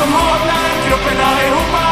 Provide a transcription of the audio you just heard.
som har larmkroppen